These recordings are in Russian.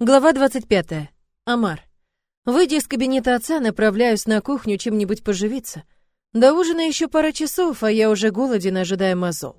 Глава 25. Амар. Выйдя из кабинета отца, направляюсь на кухню чем-нибудь поживиться. До ужина еще пара часов, а я уже голоден, ожидая мозол.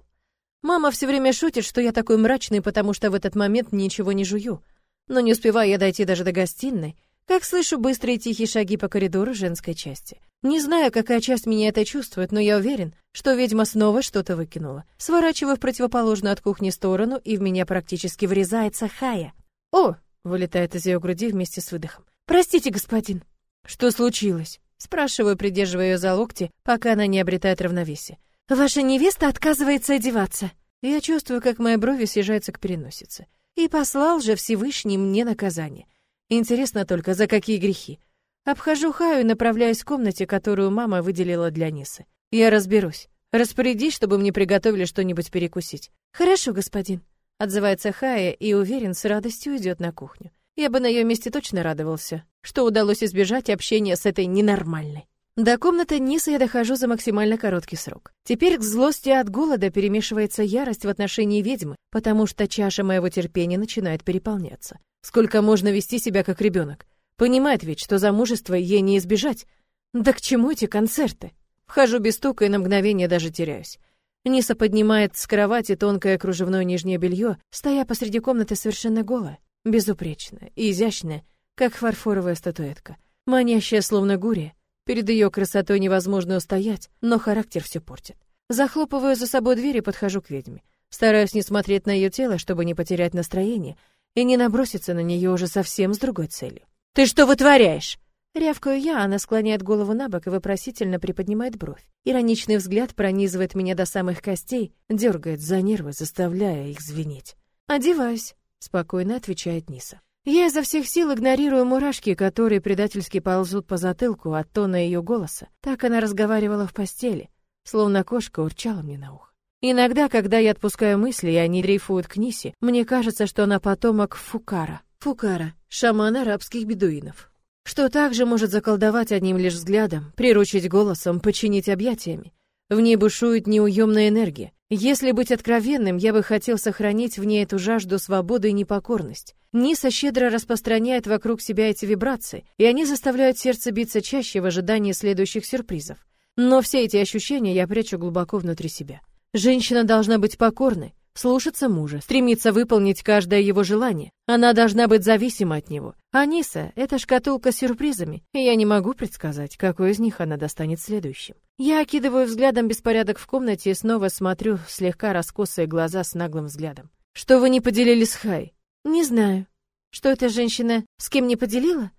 Мама все время шутит, что я такой мрачный, потому что в этот момент ничего не жую. Но не успеваю я дойти даже до гостиной, как слышу быстрые тихие шаги по коридору женской части. Не знаю, какая часть меня это чувствует, но я уверен, что ведьма снова что-то выкинула. Сворачиваю в противоположную от кухни сторону, и в меня практически врезается Хая. «О!» — вылетает из ее груди вместе с выдохом. «Простите, господин». «Что случилось?» — спрашиваю, придерживая ее за локти, пока она не обретает равновесие. «Ваша невеста отказывается одеваться». Я чувствую, как мои брови съезжаются к переносице. И послал же Всевышний мне наказание. Интересно только, за какие грехи. Обхожу Хаю и направляюсь в комнате, которую мама выделила для Нисы. Я разберусь. Распорядись, чтобы мне приготовили что-нибудь перекусить. Хорошо, господин. Отзывается Хая и уверен, с радостью идет на кухню. Я бы на ее месте точно радовался, что удалось избежать общения с этой ненормальной. До комнаты Нисы я дохожу за максимально короткий срок. Теперь к злости от голода перемешивается ярость в отношении ведьмы, потому что чаша моего терпения начинает переполняться. Сколько можно вести себя как ребенок? Понимает ведь, что замужество ей не избежать. Да к чему эти концерты? Вхожу без стука и на мгновение даже теряюсь. Ниса поднимает с кровати тонкое кружевное нижнее белье, стоя посреди комнаты совершенно голая, безупречная и изящная, как фарфоровая статуэтка, манящая словно гурия. Перед ее красотой невозможно устоять, но характер все портит. Захлопываю за собой дверь и подхожу к ведьме. Стараюсь не смотреть на ее тело, чтобы не потерять настроение, и не наброситься на нее уже совсем с другой целью. «Ты что вытворяешь?» Рявкаю я, она склоняет голову на бок и вопросительно приподнимает бровь. Ироничный взгляд пронизывает меня до самых костей, дергает за нервы, заставляя их звенеть. «Одеваюсь», — спокойно отвечает Ниса. Я изо всех сил игнорирую мурашки, которые предательски ползут по затылку от тона ее голоса. Так она разговаривала в постели, словно кошка урчала мне на ухо. Иногда, когда я отпускаю мысли, и они дрейфуют к Нисе, мне кажется, что она потомок Фукара. Фукара — шаман арабских бедуинов что также может заколдовать одним лишь взглядом, приручить голосом, подчинить объятиями. В ней бушует неуемная энергия. Если быть откровенным, я бы хотел сохранить в ней эту жажду свободы и непокорность. Ниса щедро распространяет вокруг себя эти вибрации, и они заставляют сердце биться чаще в ожидании следующих сюрпризов. Но все эти ощущения я прячу глубоко внутри себя. Женщина должна быть покорной, слушаться мужа, стремиться выполнить каждое его желание. Она должна быть зависима от него. Аниса — это шкатулка с сюрпризами, и я не могу предсказать, какой из них она достанет следующим. Я окидываю взглядом беспорядок в комнате и снова смотрю в слегка раскосые глаза с наглым взглядом. «Что вы не поделили с Хай?» «Не знаю. Что эта женщина с кем не поделила?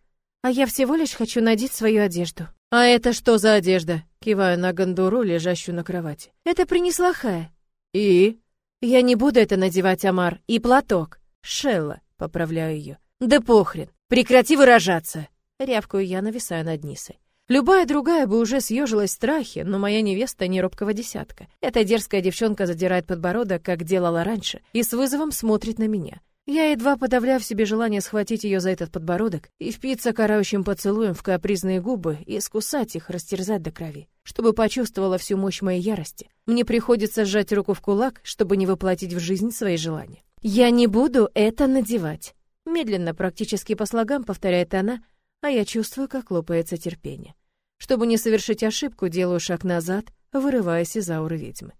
А я всего лишь хочу надеть свою одежду». «А это что за одежда?» Киваю на гондуру, лежащую на кровати. «Это принесла Хая». «И?» «Я не буду это надевать, Амар, и платок». «Шелла», — поправляю ее. «Да похрен, прекрати выражаться!» Рявкаю я, нависая над Нисой. Любая другая бы уже съежилась в страхе, но моя невеста не робкого десятка. Эта дерзкая девчонка задирает подбородок, как делала раньше, и с вызовом смотрит на меня. Я едва подавляю в себе желание схватить ее за этот подбородок и впиться карающим поцелуем в капризные губы и скусать их, растерзать до крови. Чтобы почувствовала всю мощь моей ярости, мне приходится сжать руку в кулак, чтобы не воплотить в жизнь свои желания. «Я не буду это надевать», — медленно, практически по слогам повторяет она, а я чувствую, как лопается терпение. Чтобы не совершить ошибку, делаю шаг назад, вырываясь из ауры ведьмы.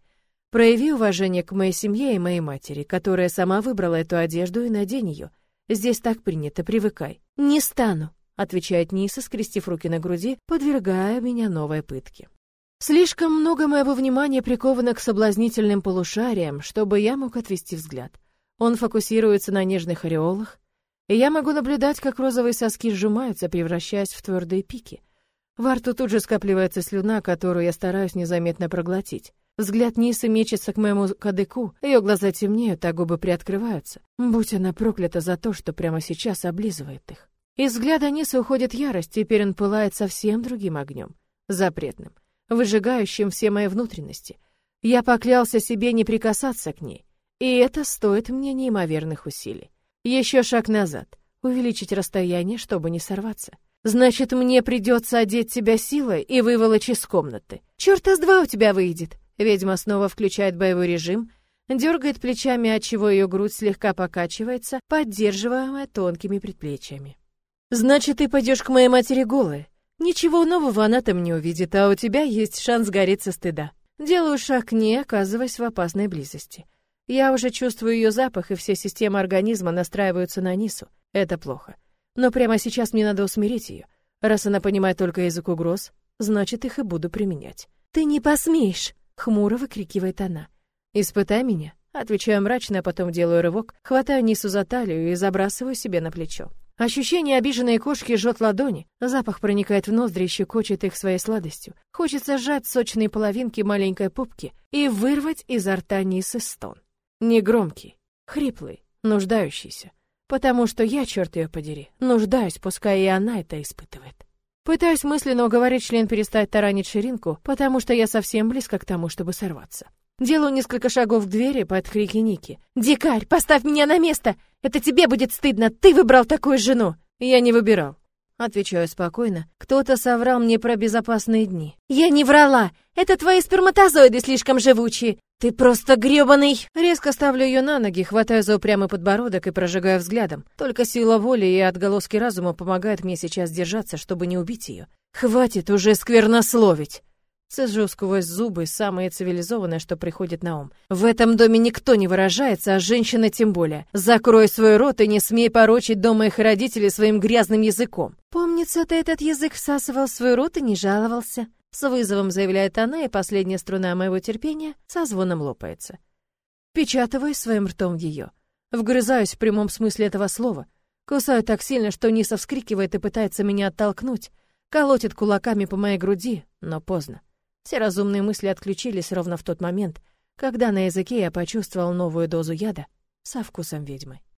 Прояви уважение к моей семье и моей матери, которая сама выбрала эту одежду, и надень ее. Здесь так принято, привыкай. Не стану, отвечает Ниса, скрестив руки на груди, подвергая меня новой пытке. Слишком много моего внимания приковано к соблазнительным полушариям, чтобы я мог отвести взгляд. Он фокусируется на нежных ореолах, и я могу наблюдать, как розовые соски сжимаются, превращаясь в твердые пики. Во рту тут же скапливается слюна, которую я стараюсь незаметно проглотить. Взгляд Нисы мечется к моему кадыку, ее глаза темнеют, а губы приоткрываются. Будь она проклята за то, что прямо сейчас облизывает их. Из взгляда Нисы уходит ярость, теперь он пылает совсем другим огнем, запретным, выжигающим все мои внутренности. Я поклялся себе не прикасаться к ней, и это стоит мне неимоверных усилий. Еще шаг назад, увеличить расстояние, чтобы не сорваться. Значит, мне придется одеть тебя силой и выволочь из комнаты. Чёрта с два у тебя выйдет. Ведьма снова включает боевой режим, дергает плечами, отчего ее грудь слегка покачивается, поддерживаемая тонкими предплечьями. «Значит, ты пойдешь к моей матери голая. Ничего нового она там не увидит, а у тебя есть шанс сгореть со стыда. Делаю шаг к ней, оказываясь в опасной близости. Я уже чувствую ее запах, и все системы организма настраиваются на Нису. Это плохо. Но прямо сейчас мне надо усмирить ее. Раз она понимает только язык угроз, значит, их и буду применять. «Ты не посмеешь!» — хмуро выкрикивает она. «Испытай меня!» Отвечаю мрачно, а потом делаю рывок, хватаю Нису за талию и забрасываю себе на плечо. Ощущение обиженной кошки жжет ладони, запах проникает в ноздри и щекочет их своей сладостью. Хочется сжать сочные половинки маленькой пупки и вырвать изо рта Нисы стон. Негромкий, хриплый, нуждающийся. Потому что я, черт ее подери, нуждаюсь, пускай и она это испытывает. Пытаюсь мысленно уговорить член перестать таранить ширинку, потому что я совсем близко к тому, чтобы сорваться. Делаю несколько шагов к двери под крики Ники. «Дикарь, поставь меня на место! Это тебе будет стыдно! Ты выбрал такую жену!» «Я не выбирал». Отвечаю спокойно. Кто-то соврал мне про безопасные дни. «Я не врала! Это твои сперматозоиды слишком живучие! Ты просто грёбаный!» Резко ставлю ее на ноги, хватаю за упрямый подбородок и прожигаю взглядом. Только сила воли и отголоски разума помогают мне сейчас держаться, чтобы не убить ее. «Хватит уже сквернословить!» Сижу сквозь зубы самое цивилизованное, что приходит на ум. В этом доме никто не выражается, а женщина тем более. Закрой свой рот и не смей порочить дом моих родителей своим грязным языком. Помнится, ты этот язык всасывал в свой рот и не жаловался. С вызовом заявляет она, и последняя струна моего терпения со звоном лопается. Печатываю своим ртом ее. Вгрызаюсь в прямом смысле этого слова. Кусаю так сильно, что Ниса вскрикивает и пытается меня оттолкнуть. Колотит кулаками по моей груди, но поздно. Все разумные мысли отключились ровно в тот момент, когда на языке я почувствовал новую дозу яда со вкусом ведьмы.